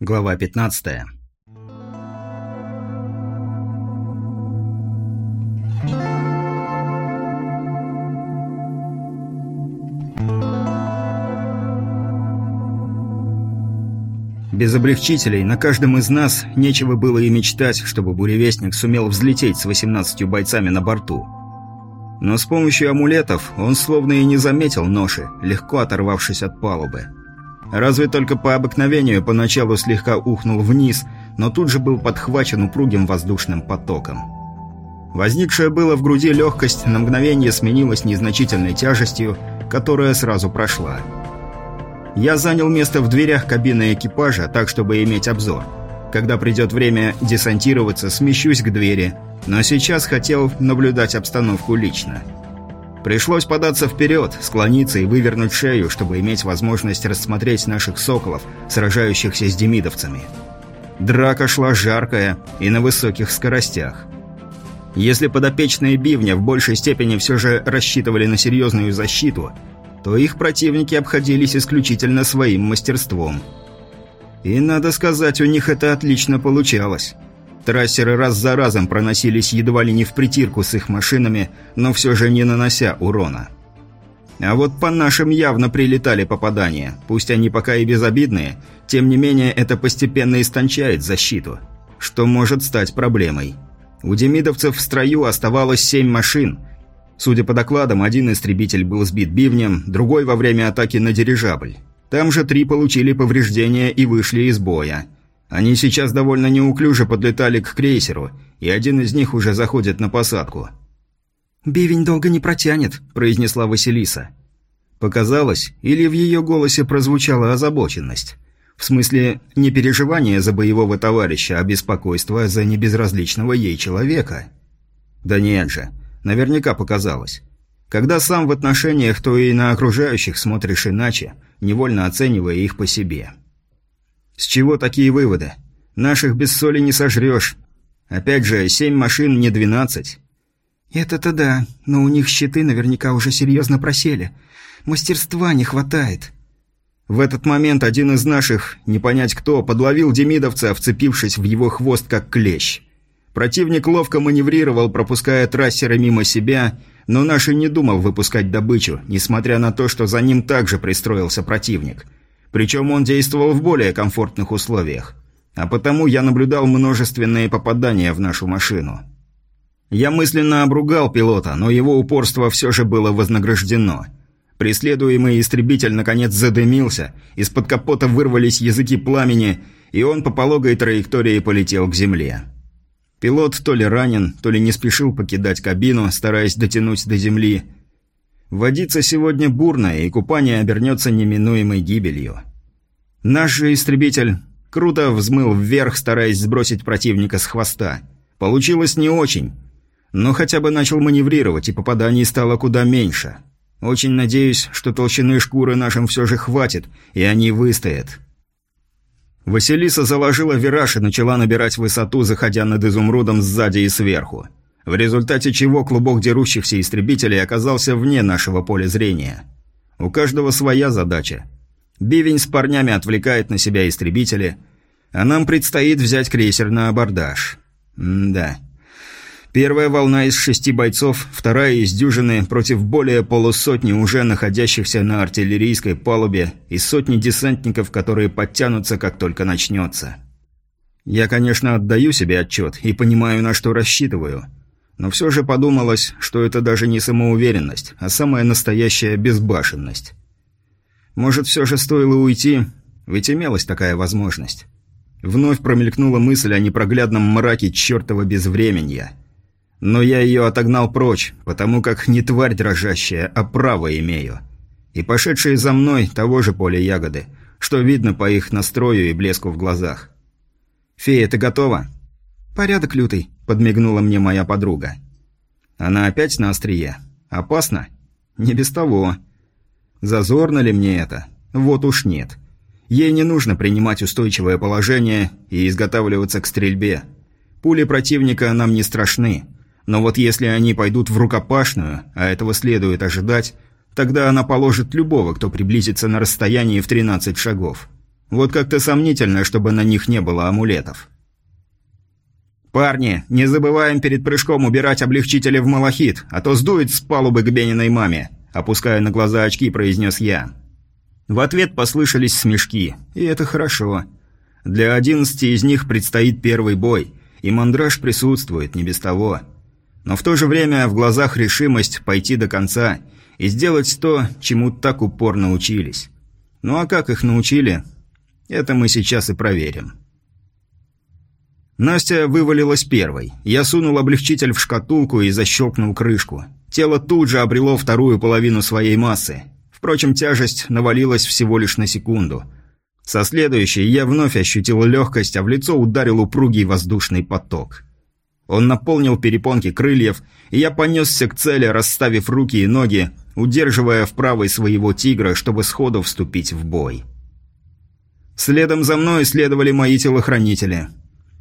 Глава 15. Без облегчителей на каждом из нас нечего было и мечтать, чтобы буревестник сумел взлететь с 18 бойцами на борту. Но с помощью амулетов он словно и не заметил ноши, легко оторвавшись от палубы. Разве только по обыкновению поначалу слегка ухнул вниз, но тут же был подхвачен упругим воздушным потоком. Возникшая было в груди легкость на мгновение сменилась незначительной тяжестью, которая сразу прошла. Я занял место в дверях кабины экипажа, так чтобы иметь обзор. Когда придет время десантироваться, смещусь к двери, но сейчас хотел наблюдать обстановку лично. Пришлось податься вперед, склониться и вывернуть шею, чтобы иметь возможность рассмотреть наших соколов, сражающихся с демидовцами. Драка шла жаркая и на высоких скоростях. Если подопечные бивня в большей степени все же рассчитывали на серьезную защиту, то их противники обходились исключительно своим мастерством. И, надо сказать, у них это отлично получалось. Трассеры раз за разом проносились едва ли не в притирку с их машинами, но все же не нанося урона. А вот по нашим явно прилетали попадания. Пусть они пока и безобидные, тем не менее это постепенно истончает защиту, что может стать проблемой. У демидовцев в строю оставалось семь машин. Судя по докладам, один истребитель был сбит бивнем, другой во время атаки на дирижабль. Там же три получили повреждения и вышли из боя – они сейчас довольно неуклюже подлетали к крейсеру, и один из них уже заходит на посадку. «Бивень долго не протянет», – произнесла Василиса. Показалось, или в ее голосе прозвучала озабоченность. В смысле, не переживание за боевого товарища, а беспокойство за небезразличного ей человека. Да нет же, наверняка показалось. Когда сам в отношениях, то и на окружающих смотришь иначе, невольно оценивая их по себе. С чего такие выводы? Наших без соли не сожрешь. Опять же, семь машин, не двенадцать. Это-то да, но у них щиты наверняка уже серьезно просели. Мастерства не хватает. В этот момент один из наших, не понять кто, подловил демидовца, вцепившись в его хвост как клещ. Противник ловко маневрировал, пропуская трассеры мимо себя, но наш и не думал выпускать добычу, несмотря на то, что за ним также пристроился противник – причем он действовал в более комфортных условиях. А потому я наблюдал множественные попадания в нашу машину. Я мысленно обругал пилота, но его упорство все же было вознаграждено. Преследуемый истребитель наконец задымился, из-под капота вырвались языки пламени, и он по пологой траектории полетел к земле. Пилот то ли ранен, то ли не спешил покидать кабину, стараясь дотянуть до земли, Водиться сегодня бурно, и купание обернется неминуемой гибелью. Наш истребитель круто взмыл вверх, стараясь сбросить противника с хвоста. Получилось не очень, но хотя бы начал маневрировать, и попаданий стало куда меньше. Очень надеюсь, что толщины шкуры нашим все же хватит, и они выстоят. Василиса заложила вираж и начала набирать высоту, заходя над изумрудом сзади и сверху в результате чего клубок дерущихся истребителей оказался вне нашего поля зрения. У каждого своя задача. Бивень с парнями отвлекает на себя истребители, а нам предстоит взять крейсер на абордаж. М да. Первая волна из шести бойцов, вторая из дюжины против более полусотни уже находящихся на артиллерийской палубе и сотни десантников, которые подтянутся, как только начнется. Я, конечно, отдаю себе отчет и понимаю, на что рассчитываю – но все же подумалось, что это даже не самоуверенность, а самая настоящая безбашенность. Может, все же стоило уйти, ведь имелась такая возможность. Вновь промелькнула мысль о непроглядном мраке чертова безвременья. Но я ее отогнал прочь, потому как не тварь дрожащая, а право имею. И пошедшие за мной того же поля ягоды, что видно по их настрою и блеску в глазах. «Фея, ты готова?» «Порядок лютый», – подмигнула мне моя подруга. «Она опять на острие? Опасно?» «Не без того». «Зазорно ли мне это?» «Вот уж нет. Ей не нужно принимать устойчивое положение и изготавливаться к стрельбе. Пули противника нам не страшны. Но вот если они пойдут в рукопашную, а этого следует ожидать, тогда она положит любого, кто приблизится на расстоянии в 13 шагов. Вот как-то сомнительно, чтобы на них не было амулетов. «Парни, не забываем перед прыжком убирать облегчители в малахит, а то сдует с палубы к Бениной маме», опуская на глаза очки, произнес я. В ответ послышались смешки, и это хорошо. Для одиннадцати из них предстоит первый бой, и мандраж присутствует, не без того. Но в то же время в глазах решимость пойти до конца и сделать то, чему так упорно учились. Ну а как их научили, это мы сейчас и проверим. Настя вывалилась первой. Я сунул облегчитель в шкатулку и защелкнул крышку. Тело тут же обрело вторую половину своей массы. Впрочем, тяжесть навалилась всего лишь на секунду. Со следующей я вновь ощутил легкость, а в лицо ударил упругий воздушный поток. Он наполнил перепонки крыльев, и я понесся к цели, расставив руки и ноги, удерживая в правой своего тигра, чтобы сходу вступить в бой. Следом за мной следовали мои телохранители.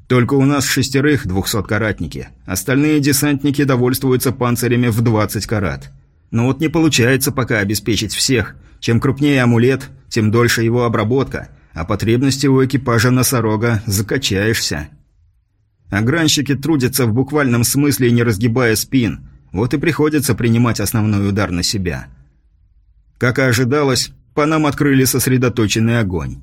Только у нас шестерых двухсоткаратники. Остальные десантники довольствуются панцирями в 20 карат. Но вот не получается пока обеспечить всех. Чем крупнее амулет, тем дольше его обработка, а потребности у экипажа носорога закачаешься. Огранщики трудятся в буквальном смысле, не разгибая спин. Вот и приходится принимать основной удар на себя. Как и ожидалось, по нам открыли сосредоточенный огонь.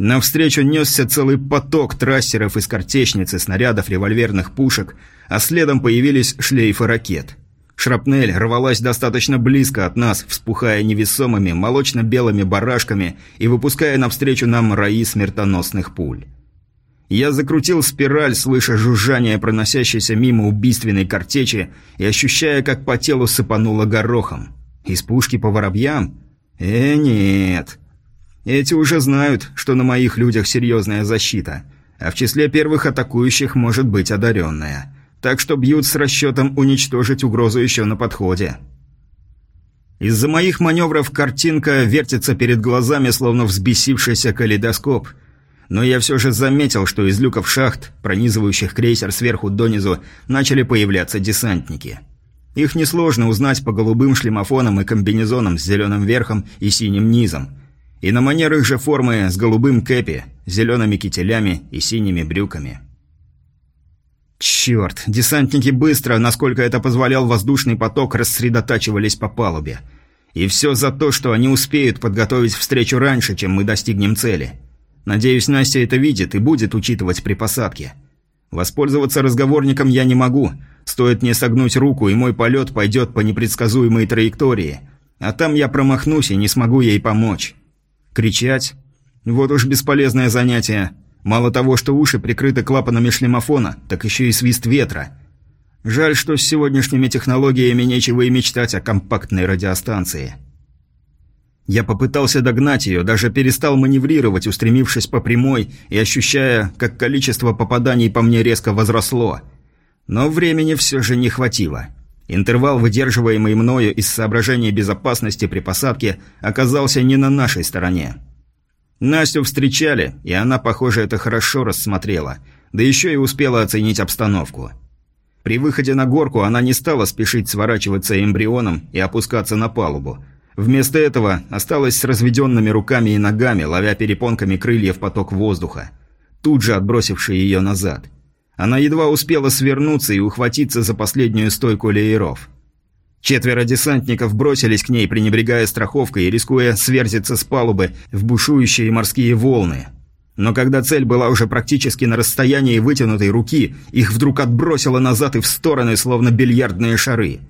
Навстречу несся целый поток трассеров из картечницы, снарядов, револьверных пушек, а следом появились шлейфы ракет. Шрапнель рвалась достаточно близко от нас, вспухая невесомыми молочно-белыми барашками и выпуская навстречу нам раи смертоносных пуль. Я закрутил спираль, слыша жужжание проносящейся мимо убийственной картечи и ощущая, как по телу сыпануло горохом. Из пушки по воробьям? Э, нет. Эти уже знают, что на моих людях серьезная защита, а в числе первых атакующих может быть одаренная. Так что бьют с расчетом уничтожить угрозу еще на подходе. Из-за моих маневров картинка вертится перед глазами, словно взбесившийся калейдоскоп. Но я все же заметил, что из люков шахт, пронизывающих крейсер сверху донизу, начали появляться десантники. Их несложно узнать по голубым шлемофонам и комбинезонам с зеленым верхом и синим низом – и на манер их же формы с голубым кэпи, зелеными кителями и синими брюками. Черт, десантники быстро, насколько это позволял воздушный поток, рассредотачивались по палубе. И все за то, что они успеют подготовить встречу раньше, чем мы достигнем цели. Надеюсь, Настя это видит и будет учитывать при посадке. Воспользоваться разговорником я не могу. Стоит мне согнуть руку, и мой полет пойдет по непредсказуемой траектории. А там я промахнусь и не смогу ей помочь. Кричать? Вот уж бесполезное занятие. Мало того, что уши прикрыты клапанами шлемофона, так еще и свист ветра. Жаль, что с сегодняшними технологиями нечего и мечтать о компактной радиостанции. Я попытался догнать ее, даже перестал маневрировать, устремившись по прямой и ощущая, как количество попаданий по мне резко возросло. Но времени все же не хватило. Интервал, выдерживаемый мною из соображений безопасности при посадке, оказался не на нашей стороне. Настю встречали, и она, похоже, это хорошо рассмотрела, да еще и успела оценить обстановку. При выходе на горку она не стала спешить сворачиваться эмбрионом и опускаться на палубу. Вместо этого осталась с разведенными руками и ногами, ловя перепонками крыльев поток воздуха, тут же отбросивший ее назад – она едва успела свернуться и ухватиться за последнюю стойку лееров. Четверо десантников бросились к ней, пренебрегая страховкой и рискуя сверзиться с палубы в бушующие морские волны. Но когда цель была уже практически на расстоянии вытянутой руки, их вдруг отбросило назад и в стороны, словно бильярдные шары.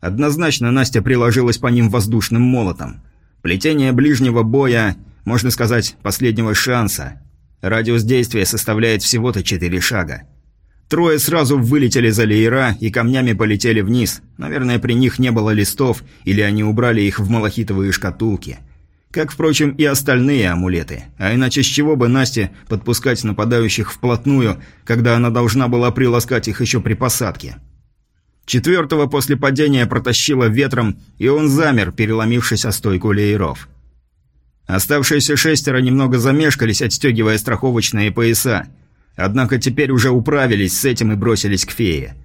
Однозначно Настя приложилась по ним воздушным молотом. Плетение ближнего боя, можно сказать, последнего шанса. Радиус действия составляет всего-то четыре шага. Трое сразу вылетели за леера и камнями полетели вниз. Наверное, при них не было листов, или они убрали их в малахитовые шкатулки. Как, впрочем, и остальные амулеты. А иначе с чего бы Насте подпускать нападающих вплотную, когда она должна была приласкать их еще при посадке? Четвертого после падения протащило ветром, и он замер, переломившись о стойку лееров. Оставшиеся шестеро немного замешкались, отстегивая страховочные пояса, Однако теперь уже управились с этим и бросились к фее.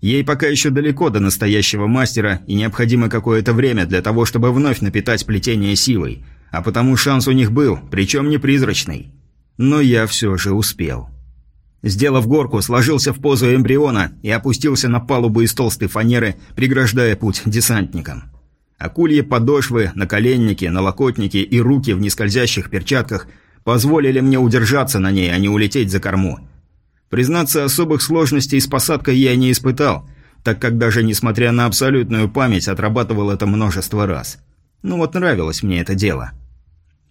Ей пока еще далеко до настоящего мастера и необходимо какое-то время для того, чтобы вновь напитать плетение силой, а потому шанс у них был, причем не призрачный. Но я все же успел. Сделав горку, сложился в позу эмбриона и опустился на палубу из толстой фанеры, преграждая путь десантникам. Акульи подошвы, наколенники, налокотники и руки в нескользящих перчатках позволили мне удержаться на ней, а не улететь за корму. Признаться, особых сложностей с посадкой я не испытал, так как даже несмотря на абсолютную память, отрабатывал это множество раз. Ну вот нравилось мне это дело.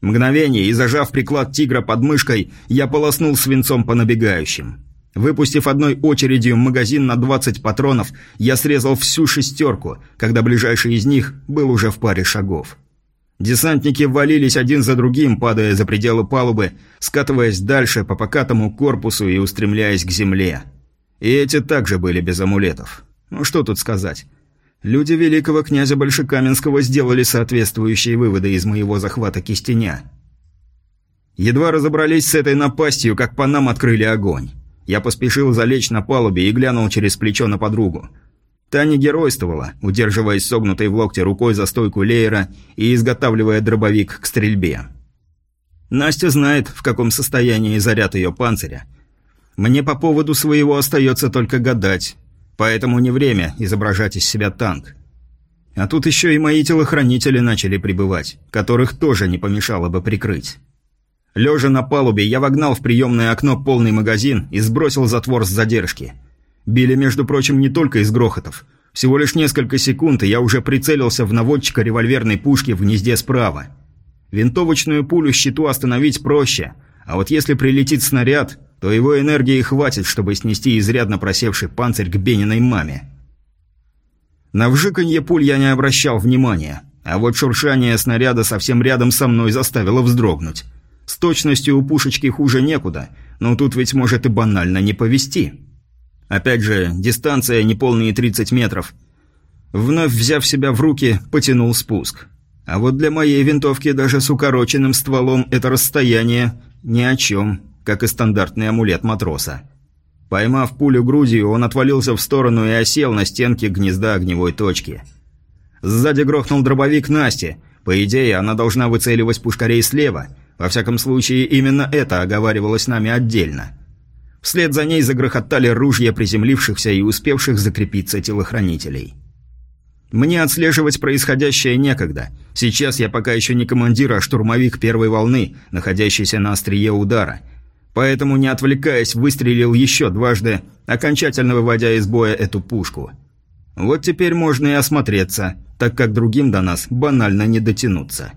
Мгновение, и зажав приклад тигра под мышкой, я полоснул свинцом по набегающим. Выпустив одной очередью магазин на 20 патронов, я срезал всю шестерку, когда ближайший из них был уже в паре шагов. Десантники валились один за другим, падая за пределы палубы, скатываясь дальше по покатому корпусу и устремляясь к земле. И эти также были без амулетов. Ну что тут сказать. Люди великого князя Большекаменского сделали соответствующие выводы из моего захвата кистеня. Едва разобрались с этой напастью, как по нам открыли огонь. Я поспешил залечь на палубе и глянул через плечо на подругу. Таня геройствовала, удерживаясь согнутой в локте рукой за стойку леера и изготавливая дробовик к стрельбе. Настя знает, в каком состоянии заряд ее панциря. Мне по поводу своего остается только гадать, поэтому не время изображать из себя танк. А тут еще и мои телохранители начали прибывать, которых тоже не помешало бы прикрыть. Лежа на палубе, я вогнал в приемное окно полный магазин и сбросил затвор с задержки – Били, между прочим, не только из грохотов. Всего лишь несколько секунд, и я уже прицелился в наводчика револьверной пушки в гнезде справа. Винтовочную пулю щиту остановить проще, а вот если прилетит снаряд, то его энергии хватит, чтобы снести изрядно просевший панцирь к Бениной маме. На вжиканье пуль я не обращал внимания, а вот шуршание снаряда совсем рядом со мной заставило вздрогнуть. С точностью у пушечки хуже некуда, но тут ведь может и банально не повести. Опять же, дистанция неполные 30 метров. Вновь взяв себя в руки, потянул спуск. А вот для моей винтовки даже с укороченным стволом это расстояние ни о чем, как и стандартный амулет матроса. Поймав пулю грудью, он отвалился в сторону и осел на стенке гнезда огневой точки. Сзади грохнул дробовик Насти. По идее, она должна выцеливать пушкарей слева. Во всяком случае, именно это оговаривалось нами отдельно. Вслед за ней загрохотали ружья приземлившихся и успевших закрепиться телохранителей. Мне отслеживать происходящее некогда. Сейчас я пока еще не командир, а штурмовик первой волны, находящийся на острие удара. Поэтому, не отвлекаясь, выстрелил еще дважды, окончательно выводя из боя эту пушку. Вот теперь можно и осмотреться, так как другим до нас банально не дотянуться.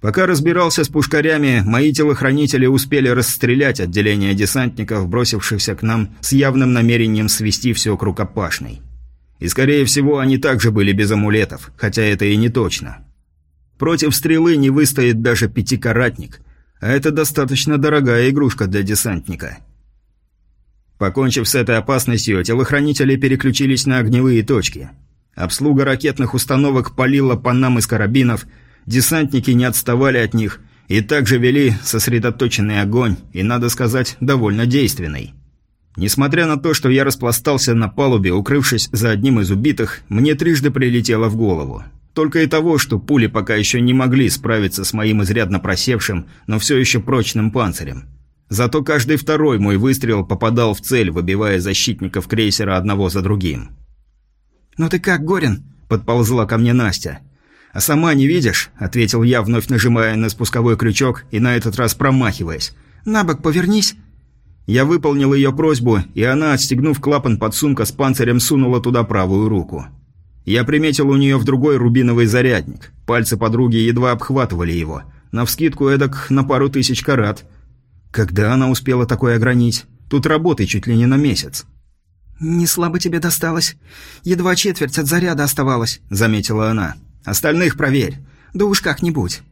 Пока разбирался с пушкарями, мои телохранители успели расстрелять отделение десантников, бросившихся к нам с явным намерением свести все к рукопашной. И, скорее всего, они также были без амулетов, хотя это и не точно. Против стрелы не выстоит даже пятикаратник, а это достаточно дорогая игрушка для десантника. Покончив с этой опасностью, телохранители переключились на огневые точки. Обслуга ракетных установок палила по нам из карабинов – Десантники не отставали от них и также вели сосредоточенный огонь, и, надо сказать, довольно действенный. Несмотря на то, что я распластался на палубе, укрывшись за одним из убитых, мне трижды прилетело в голову. Только и того, что пули пока еще не могли справиться с моим изрядно просевшим, но все еще прочным панцирем. Зато каждый второй мой выстрел попадал в цель, выбивая защитников крейсера одного за другим. «Ну ты как, Горин?» – подползла ко мне Настя. «А сама не видишь?» – ответил я, вновь нажимая на спусковой крючок и на этот раз промахиваясь. «На бок повернись». Я выполнил ее просьбу, и она, отстегнув клапан подсумка с панцирем, сунула туда правую руку. Я приметил у нее в другой рубиновый зарядник. Пальцы подруги едва обхватывали его. Навскидку эдак на пару тысяч карат. Когда она успела такое огранить? Тут работы чуть ли не на месяц. «Не слабо тебе досталось. Едва четверть от заряда оставалась», — заметила она. Остальных проверь. Да уж как-нибудь.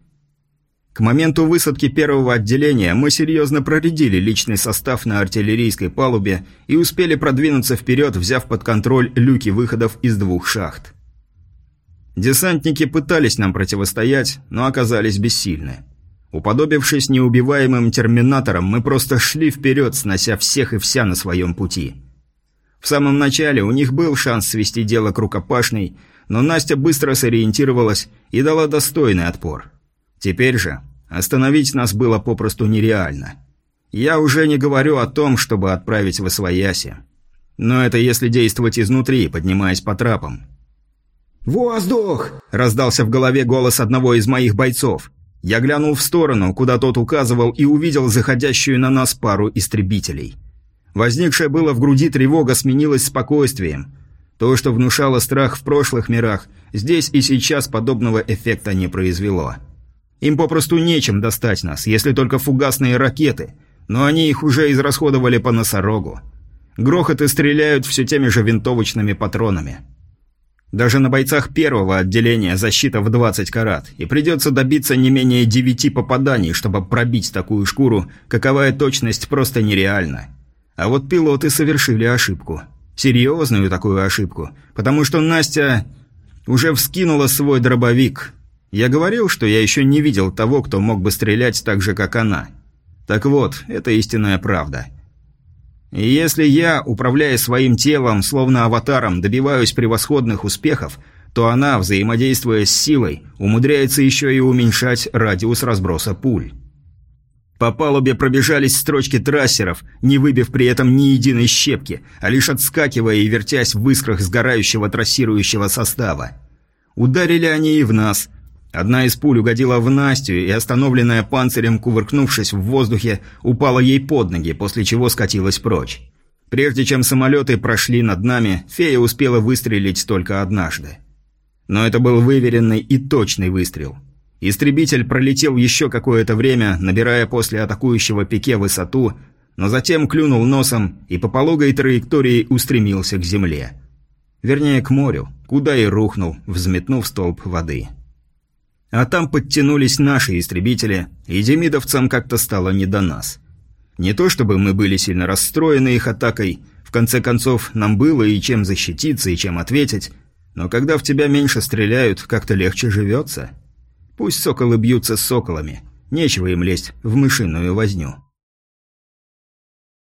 К моменту высадки первого отделения мы серьезно проредили личный состав на артиллерийской палубе и успели продвинуться вперед, взяв под контроль люки выходов из двух шахт. Десантники пытались нам противостоять, но оказались бессильны. Уподобившись неубиваемым терминаторам, мы просто шли вперед, снося всех и вся на своем пути. В самом начале у них был шанс свести дело к рукопашной, но Настя быстро сориентировалась и дала достойный отпор. Теперь же остановить нас было попросту нереально. Я уже не говорю о том, чтобы отправить в Освояси. Но это если действовать изнутри, поднимаясь по трапам. «Воздух!» – раздался в голове голос одного из моих бойцов. Я глянул в сторону, куда тот указывал, и увидел заходящую на нас пару истребителей. Возникшая было в груди тревога сменилась спокойствием. То, что внушало страх в прошлых мирах, здесь и сейчас подобного эффекта не произвело. Им попросту нечем достать нас, если только фугасные ракеты, но они их уже израсходовали по носорогу. Грохоты стреляют все теми же винтовочными патронами. Даже на бойцах первого отделения защита в 20 карат, и придется добиться не менее 9 попаданий, чтобы пробить такую шкуру, каковая точность просто нереальна. А вот пилоты совершили ошибку. Серьезную такую ошибку, потому что Настя уже вскинула свой дробовик. Я говорил, что я еще не видел того, кто мог бы стрелять так же, как она. Так вот, это истинная правда. И если я, управляя своим телом, словно аватаром, добиваюсь превосходных успехов, то она, взаимодействуя с силой, умудряется еще и уменьшать радиус разброса пуль. По палубе пробежались строчки трассеров, не выбив при этом ни единой щепки, а лишь отскакивая и вертясь в искрах сгорающего трассирующего состава. Ударили они и в нас, Одна из пуль угодила в Настю, и остановленная панцирем, кувыркнувшись в воздухе, упала ей под ноги, после чего скатилась прочь. Прежде чем самолеты прошли над нами, фея успела выстрелить только однажды. Но это был выверенный и точный выстрел. Истребитель пролетел еще какое-то время, набирая после атакующего пике высоту, но затем клюнул носом и по пологой траектории устремился к земле. Вернее, к морю, куда и рухнул, взметнув столб воды. А там подтянулись наши истребители, и демидовцам как-то стало не до нас. Не то чтобы мы были сильно расстроены их атакой, в конце концов, нам было и чем защититься, и чем ответить, но когда в тебя меньше стреляют, как-то легче живется. Пусть соколы бьются с соколами, нечего им лезть в мышиную возню.